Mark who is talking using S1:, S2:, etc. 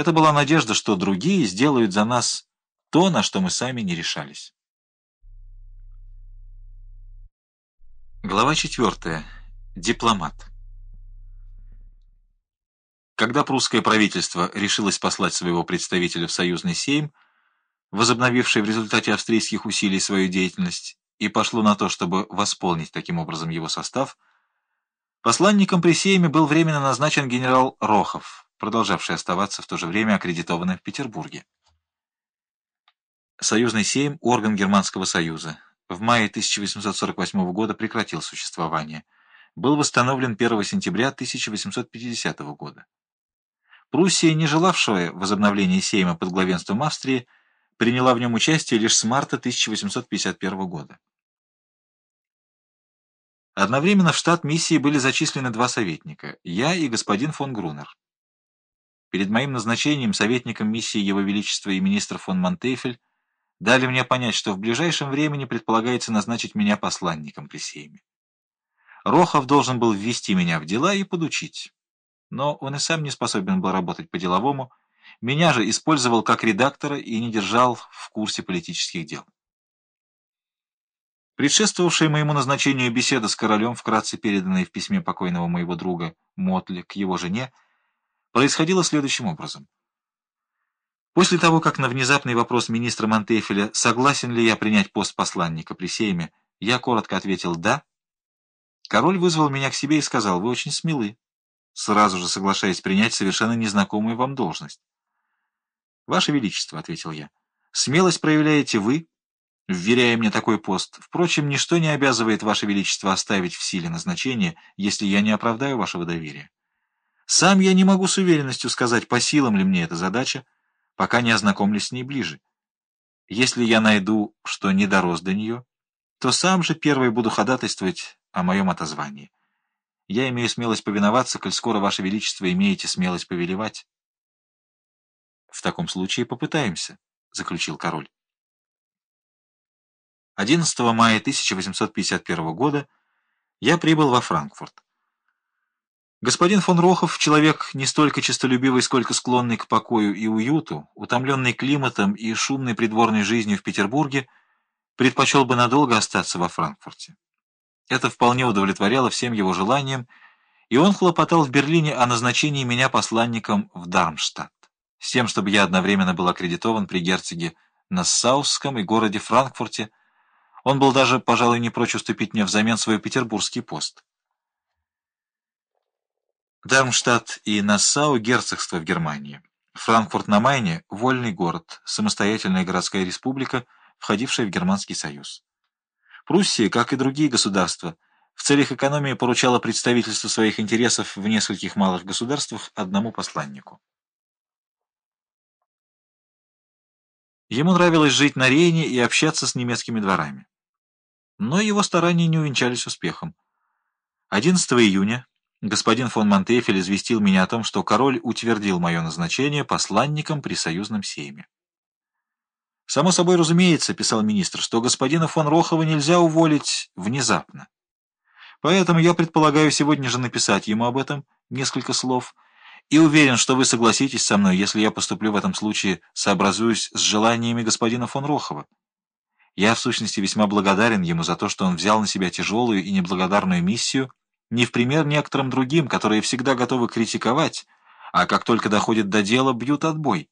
S1: Это была надежда, что другие сделают за нас то, на что мы сами не решались. Глава 4. Дипломат. Когда прусское правительство решилось послать своего представителя в союзный сейм, возобновивший в результате австрийских усилий свою деятельность, и пошло на то, чтобы восполнить таким образом его состав, посланником при сейме был временно назначен генерал Рохов, продолжавший оставаться в то же время аккредитованным в Петербурге. Союзный сейм – орган Германского союза. В мае 1848 года прекратил существование. Был восстановлен 1 сентября 1850 года. Пруссия, не желавшая возобновления сейма под главенством Австрии, приняла в нем участие лишь с марта 1851 года. Одновременно в штат миссии были зачислены два советника – я и господин фон Грунер. Перед моим назначением советником миссии Его Величества и министр фон Монтейфель дали мне понять, что в ближайшем времени предполагается назначить меня посланником при Сейме. Рохов должен был ввести меня в дела и подучить. Но он и сам не способен был работать по-деловому, меня же использовал как редактора и не держал в курсе политических дел. Предшествовавшая моему назначению беседа с королем, вкратце переданная в письме покойного моего друга Мотли к его жене, происходило следующим образом. После того, как на внезапный вопрос министра Монтефеля, согласен ли я принять пост посланника при Сейме, я коротко ответил «да», король вызвал меня к себе и сказал «вы очень смелы», сразу же соглашаясь принять совершенно незнакомую вам должность. «Ваше Величество», — ответил я, — «смелость проявляете вы, вверяя мне такой пост. Впрочем, ничто не обязывает Ваше Величество оставить в силе назначение, если я не оправдаю вашего доверия». Сам я не могу с уверенностью сказать, по силам ли мне эта задача, пока не ознакомлюсь с ней ближе. Если я найду, что не дорос до нее, то сам же первый буду ходатайствовать о моем отозвании. Я имею смелость повиноваться, коль скоро, Ваше Величество, имеете смелость повелевать. — В таком случае попытаемся, — заключил король. 11 мая 1851 года я прибыл во Франкфурт. Господин фон Рохов — человек не столько честолюбивый, сколько склонный к покою и уюту, утомленный климатом и шумной придворной жизнью в Петербурге, предпочел бы надолго остаться во Франкфурте. Это вполне удовлетворяло всем его желаниям, и он хлопотал в Берлине о назначении меня посланником в Дармштадт, с тем, чтобы я одновременно был аккредитован при герцоге Нассаусском и городе Франкфурте. Он был даже, пожалуй, не прочь уступить мне взамен свой петербургский пост. Дармштадт и Нассау – герцогство в Германии. Франкфурт на Майне – вольный город, самостоятельная городская республика, входившая в Германский союз. Пруссия, как и другие государства, в целях экономии поручала представительство своих интересов в нескольких малых государствах одному посланнику. Ему нравилось жить на Рейне и общаться с немецкими дворами. Но его старания не увенчались успехом. 11 июня Господин фон Монтефель известил меня о том, что король утвердил мое назначение посланником при союзном сейме. «Само собой разумеется», — писал министр, — «что господина фон Рохова нельзя уволить внезапно. Поэтому я предполагаю сегодня же написать ему об этом несколько слов и уверен, что вы согласитесь со мной, если я поступлю в этом случае, сообразуюсь с желаниями господина фон Рохова. Я, в сущности, весьма благодарен ему за то, что он взял на себя тяжелую и неблагодарную миссию — не в пример некоторым другим, которые всегда готовы критиковать, а как только доходит до дела, бьют отбой.